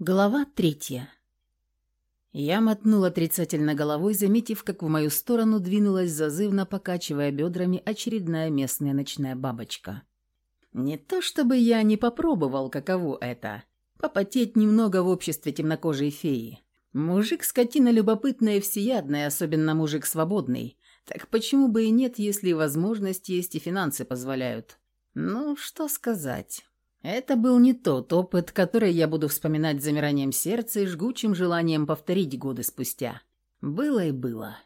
Глава третья. Я мотнул отрицательно головой, заметив, как в мою сторону двинулась зазывно, покачивая бедрами очередная местная ночная бабочка. Не то чтобы я не попробовал, каково это — попотеть немного в обществе темнокожей феи. Мужик скотина любопытная и всеядная, особенно мужик свободный. Так почему бы и нет, если возможность есть и финансы позволяют? Ну, что сказать. Это был не тот опыт, который я буду вспоминать замиранием сердца и жгучим желанием повторить годы спустя. Было и было.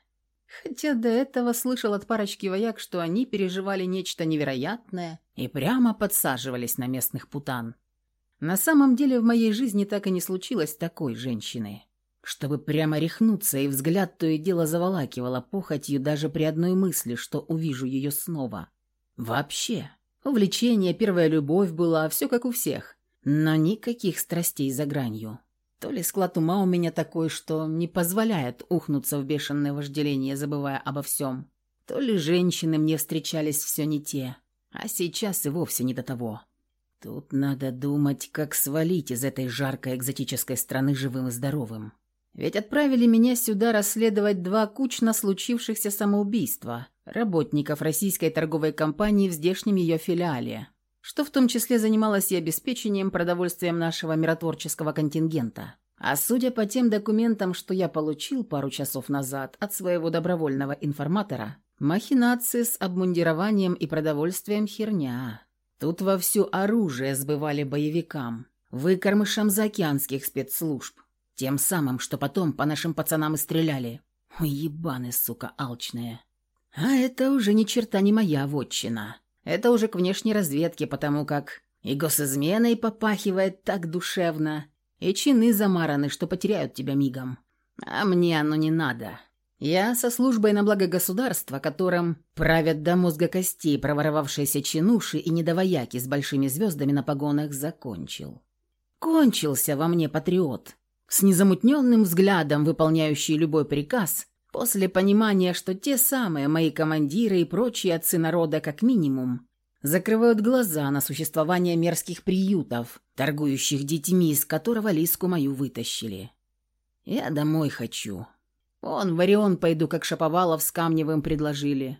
Хотя до этого слышал от парочки вояк, что они переживали нечто невероятное и прямо подсаживались на местных путан. На самом деле в моей жизни так и не случилось такой женщины. Чтобы прямо рехнуться, и взгляд то и дело заволакивало похотью даже при одной мысли, что увижу ее снова. Вообще. Увлечение, первая любовь была, все как у всех. Но никаких страстей за гранью. То ли склад ума у меня такой, что не позволяет ухнуться в бешеное вожделение, забывая обо всем. То ли женщины мне встречались все не те, а сейчас и вовсе не до того. Тут надо думать, как свалить из этой жаркой экзотической страны живым и здоровым. Ведь отправили меня сюда расследовать два кучно случившихся самоубийства работников российской торговой компании в здешнем ее филиале, что в том числе занималась и обеспечением продовольствием нашего миротворческого контингента. А судя по тем документам, что я получил пару часов назад от своего добровольного информатора, махинации с обмундированием и продовольствием херня. Тут вовсю оружие сбывали боевикам, выкормышам заокеанских спецслужб. Тем самым, что потом по нашим пацанам и стреляли. Ой, ебаны, сука, алчные. А это уже ни черта не моя вотчина. Это уже к внешней разведке, потому как и госизменой попахивает так душевно, и чины замараны, что потеряют тебя мигом. А мне оно не надо. Я со службой на благо государства, которым правят до мозга костей проворовавшиеся чинуши и недовояки с большими звездами на погонах, закончил. Кончился во мне патриот, с незамутненным взглядом, выполняющий любой приказ, после понимания, что те самые мои командиры и прочие отцы народа как минимум закрывают глаза на существование мерзких приютов, торгующих детьми, из которого Лиску мою вытащили. Я домой хочу. Он в Орион пойду, как Шаповалов с Камневым предложили.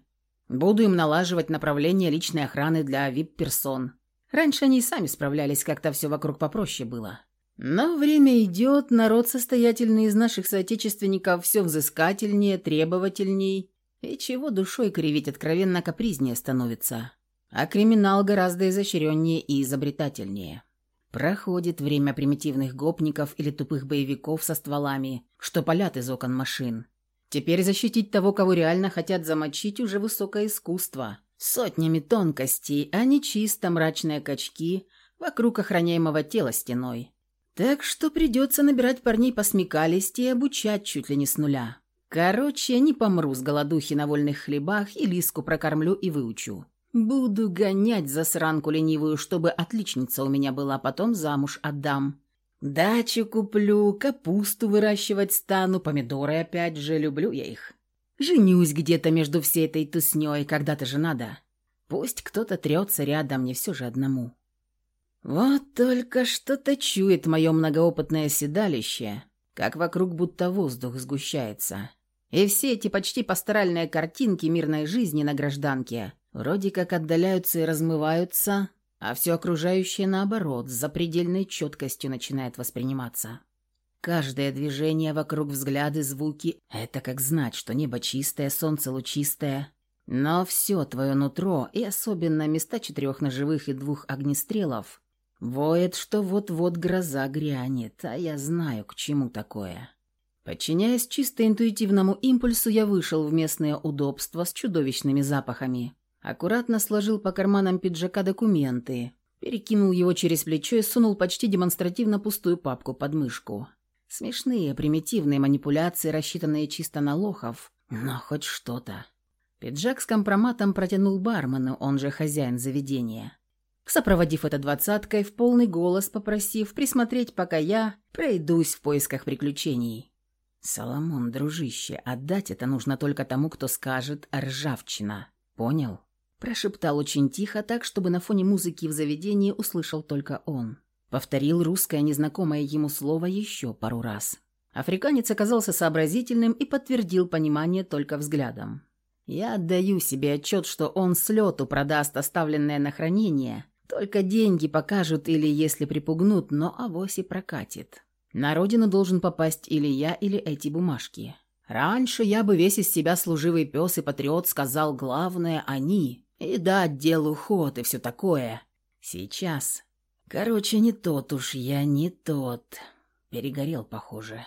Буду им налаживать направление личной охраны для вип-персон. Раньше они и сами справлялись, как-то все вокруг попроще было. Но время идет, народ состоятельный из наших соотечественников все взыскательнее, требовательней, и чего душой кривить откровенно капризнее становится. А криминал гораздо изощреннее и изобретательнее. Проходит время примитивных гопников или тупых боевиков со стволами, что палят из окон машин. Теперь защитить того, кого реально хотят замочить, уже высокое искусство. Сотнями тонкостей, а не чисто мрачные качки вокруг охраняемого тела стеной. Так что придется набирать парней по смекалисти и обучать чуть ли не с нуля. Короче, не помру с голодухи на вольных хлебах и лиску прокормлю и выучу. Буду гонять за сранку ленивую, чтобы отличница у меня была, потом замуж отдам. Дачу куплю, капусту выращивать стану, помидоры опять же, люблю я их. Женюсь где-то между всей этой туснёй, когда-то же надо. Пусть кто-то трется рядом, не все же одному. Вот только что-то чует мое многоопытное седалище, как вокруг будто воздух сгущается. И все эти почти пасторальные картинки мирной жизни на гражданке вроде как отдаляются и размываются, а все окружающее, наоборот, с запредельной четкостью начинает восприниматься. Каждое движение вокруг взгляды, звуки — это как знать, что небо чистое, солнце лучистое. Но все твое нутро, и особенно места четырех ножевых и двух огнестрелов, Воет, что вот-вот гроза грянет, а я знаю, к чему такое. Подчиняясь чисто интуитивному импульсу, я вышел в местное удобство с чудовищными запахами. Аккуратно сложил по карманам пиджака документы, перекинул его через плечо и сунул почти демонстративно пустую папку под мышку. Смешные, примитивные манипуляции, рассчитанные чисто на лохов, но хоть что-то. Пиджак с компроматом протянул бармену, он же хозяин заведения сопроводив это двадцаткой в полный голос, попросив присмотреть, пока я пройдусь в поисках приключений. «Соломон, дружище, отдать это нужно только тому, кто скажет «ржавчина». Понял?» Прошептал очень тихо, так, чтобы на фоне музыки в заведении услышал только он. Повторил русское незнакомое ему слово еще пару раз. Африканец оказался сообразительным и подтвердил понимание только взглядом. Я отдаю себе отчет, что он с лету продаст оставленное на хранение, только деньги покажут или если припугнут, но авось и прокатит. На родину должен попасть или я, или эти бумажки. Раньше я бы весь из себя служивый пес и патриот сказал главное «они». И дать делу ход и все такое. Сейчас. Короче, не тот уж я, не тот. Перегорел, похоже.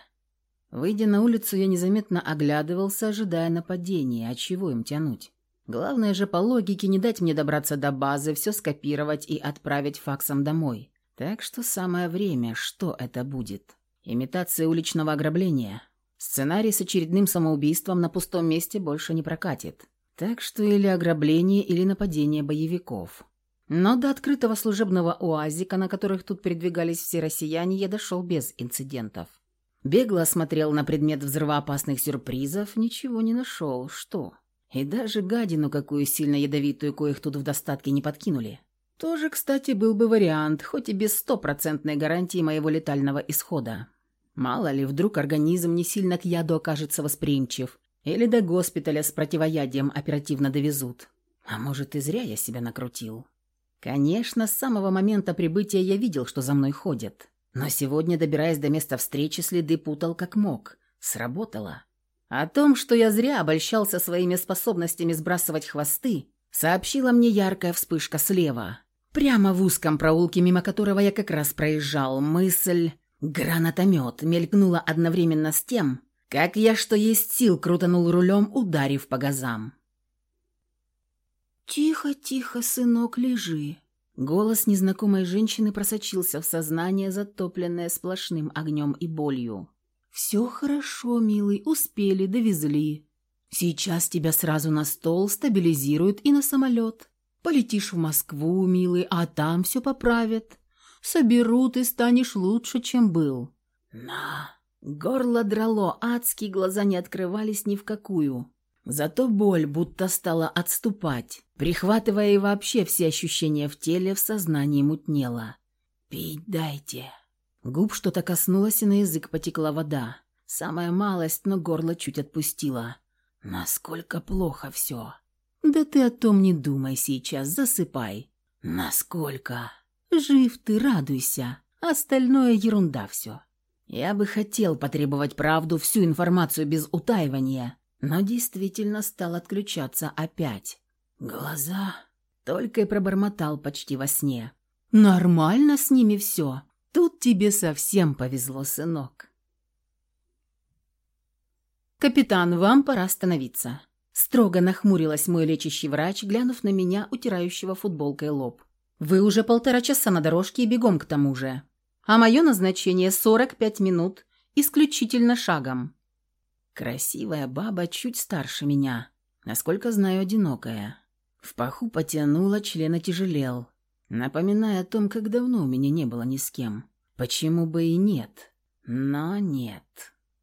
Выйдя на улицу, я незаметно оглядывался, ожидая нападения, а чего им тянуть. Главное же по логике не дать мне добраться до базы, все скопировать и отправить факсом домой. Так что самое время, что это будет? Имитация уличного ограбления. Сценарий с очередным самоубийством на пустом месте больше не прокатит. Так что или ограбление, или нападение боевиков. Но до открытого служебного уазика, на которых тут передвигались все россияне, я дошел без инцидентов. Бегло осмотрел на предмет взрывоопасных сюрпризов, ничего не нашел. Что? И даже гадину какую сильно ядовитую, коих тут в достатке не подкинули. Тоже, кстати, был бы вариант, хоть и без стопроцентной гарантии моего летального исхода. Мало ли, вдруг организм не сильно к яду окажется восприимчив, или до госпиталя с противоядием оперативно довезут. А может, и зря я себя накрутил. Конечно, с самого момента прибытия я видел, что за мной ходят. Но сегодня, добираясь до места встречи, следы путал как мог. Сработало. О том, что я зря обольщался своими способностями сбрасывать хвосты, сообщила мне яркая вспышка слева. Прямо в узком проулке, мимо которого я как раз проезжал, мысль «гранатомет» мелькнула одновременно с тем, как я, что есть сил, крутанул рулем, ударив по газам. «Тихо, тихо, сынок, лежи», Голос незнакомой женщины просочился в сознание, затопленное сплошным огнем и болью. «Все хорошо, милый, успели, довезли. Сейчас тебя сразу на стол стабилизируют и на самолет. Полетишь в Москву, милый, а там все поправят. Соберут и станешь лучше, чем был». «На!» Горло драло, адские глаза не открывались ни в какую. Зато боль будто стала отступать, прихватывая и вообще все ощущения в теле, в сознании мутнело. «Пить дайте». Губ что-то коснулось, и на язык потекла вода. Самая малость, но горло чуть отпустило. «Насколько плохо все». «Да ты о том не думай сейчас, засыпай». «Насколько?» «Жив ты, радуйся. Остальное ерунда все». Я бы хотел потребовать правду, всю информацию без утаивания, но действительно стал отключаться опять. Глаза только и пробормотал почти во сне. «Нормально с ними все. Тут тебе совсем повезло, сынок». «Капитан, вам пора остановиться». Строго нахмурилась мой лечащий врач, глянув на меня, утирающего футболкой лоб. «Вы уже полтора часа на дорожке и бегом к тому же. А мое назначение 45 минут, исключительно шагом. Красивая баба чуть старше меня, насколько знаю, одинокая. В паху потянула, член отяжелел, напоминая о том, как давно у меня не было ни с кем. Почему бы и нет? Но нет.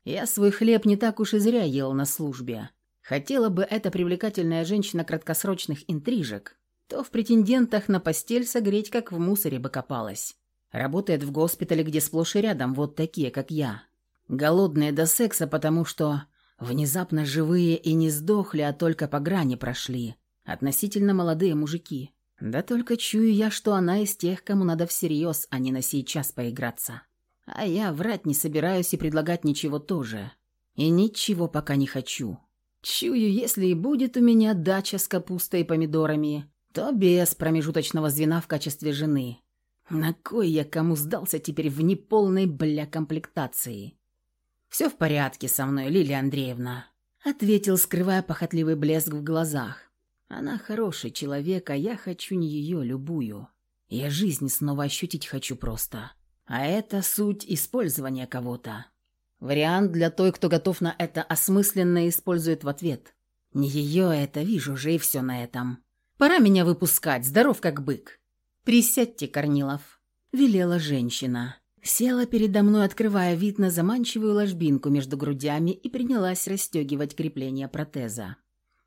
Я свой хлеб не так уж и зря ел на службе. Хотела бы эта привлекательная женщина краткосрочных интрижек, то в претендентах на постель согреть, как в мусоре бы копалась. Работает в госпитале, где сплошь и рядом вот такие, как я. Голодные до секса, потому что внезапно живые и не сдохли, а только по грани прошли. Относительно молодые мужики. Да только чую я, что она из тех, кому надо всерьез, а не на сейчас поиграться. А я врать не собираюсь и предлагать ничего тоже. И ничего пока не хочу. Чую, если и будет у меня дача с капустой и помидорами, то без промежуточного звена в качестве жены. На кой я кому сдался теперь в неполной бля комплектации? «Все в порядке со мной, Лилия Андреевна», — ответил, скрывая похотливый блеск в глазах. «Она хороший человек, а я хочу не ее, любую. Я жизнь снова ощутить хочу просто. А это суть использования кого-то. Вариант для той, кто готов на это осмысленно использует в ответ. Не ее это, вижу же, и все на этом. Пора меня выпускать, здоров как бык». «Присядьте, Корнилов», — велела женщина. Села передо мной, открывая вид на заманчивую ложбинку между грудями и принялась расстегивать крепление протеза.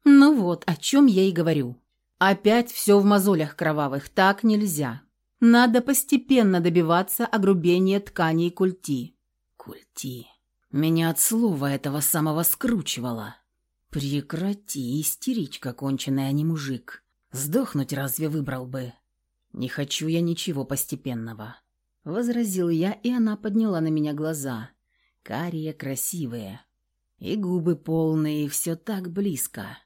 «Ну вот, о чем я и говорю. Опять все в мозолях кровавых, так нельзя. Надо постепенно добиваться огрубения тканей культи. Культи. Меня от слова этого самого скручивало. Прекрати, истеричка конченая, а не мужик. Сдохнуть разве выбрал бы? Не хочу я ничего постепенного. Возразил я, и она подняла на меня глаза. Карие красивые. И губы полные, и все так близко.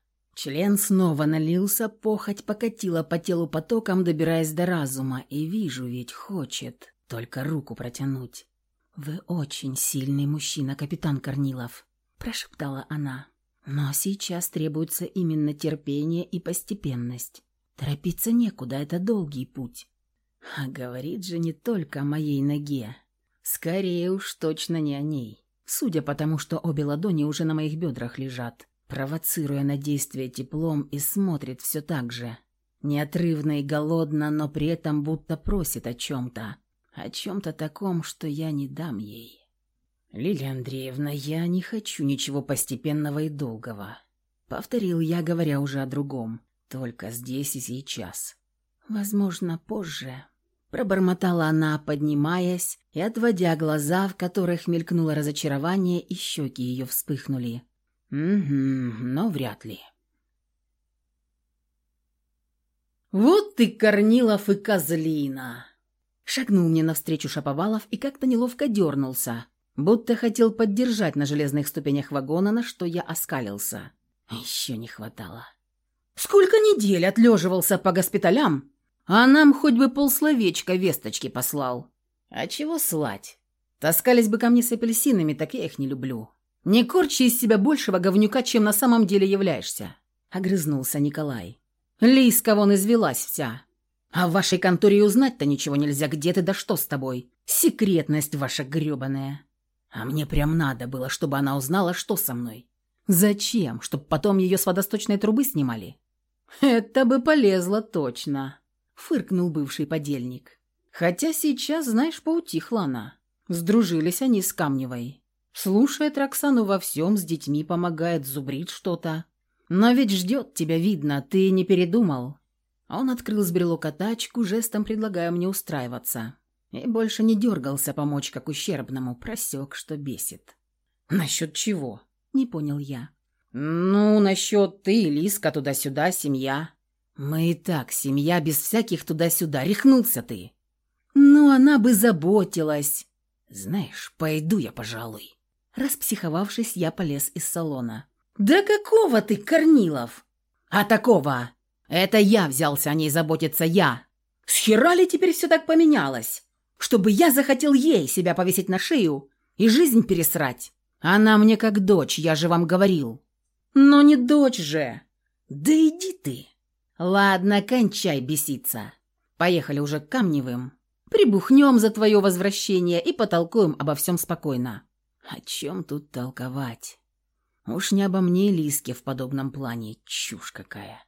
Член снова налился, похоть покатила по телу потоком, добираясь до разума, и вижу, ведь хочет только руку протянуть. «Вы очень сильный мужчина, капитан Корнилов», – прошептала она. «Но сейчас требуется именно терпение и постепенность. Торопиться некуда, это долгий путь». А говорит же не только о моей ноге. Скорее уж точно не о ней. Судя по тому, что обе ладони уже на моих бедрах лежат провоцируя на действие теплом и смотрит все так же. Неотрывно и голодно, но при этом будто просит о чем-то. О чем-то таком, что я не дам ей. «Лилия Андреевна, я не хочу ничего постепенного и долгого», — повторил я, говоря уже о другом. «Только здесь и сейчас. Возможно, позже». Пробормотала она, поднимаясь и отводя глаза, в которых мелькнуло разочарование, и щеки ее вспыхнули. «Угу, но вряд ли». «Вот ты, Корнилов и козлина!» Шагнул мне навстречу Шаповалов и как-то неловко дернулся, будто хотел поддержать на железных ступенях вагона, на что я оскалился. Еще не хватало. «Сколько недель отлеживался по госпиталям, а нам хоть бы полсловечка весточки послал. А чего слать? Таскались бы ко мне с апельсинами, так я их не люблю. «Не корчи из себя большего говнюка, чем на самом деле являешься», — огрызнулся Николай. «Лиска вон извелась вся. А в вашей конторе узнать-то ничего нельзя, где ты да что с тобой. Секретность ваша грёбаная. А мне прям надо было, чтобы она узнала, что со мной. Зачем? Чтоб потом ее с водосточной трубы снимали?» «Это бы полезло точно», — фыркнул бывший подельник. «Хотя сейчас, знаешь, поутихла она. Сдружились они с Камневой. Слушает Роксану во всем, с детьми помогает, зубрит что-то. Но ведь ждет тебя, видно, ты не передумал. Он открыл с брелока тачку, жестом предлагая мне устраиваться. И больше не дергался помочь как ущербному, просек, что бесит. «Насчет чего?» — не понял я. «Ну, насчет ты, Лиска, туда-сюда, семья». «Мы и так, семья, без всяких туда-сюда, рехнулся ты». «Ну, она бы заботилась». «Знаешь, пойду я, пожалуй». Распсиховавшись, я полез из салона. «Да какого ты, Корнилов?» «А такого! Это я взялся о ней заботиться, я! С хера ли теперь все так поменялось? Чтобы я захотел ей себя повесить на шею и жизнь пересрать? Она мне как дочь, я же вам говорил». «Но не дочь же!» «Да иди ты!» «Ладно, кончай беситься. Поехали уже к Камневым. Прибухнем за твое возвращение и потолкуем обо всем спокойно». О чем тут толковать? Уж не обо мне Лиске в подобном плане, чушь какая.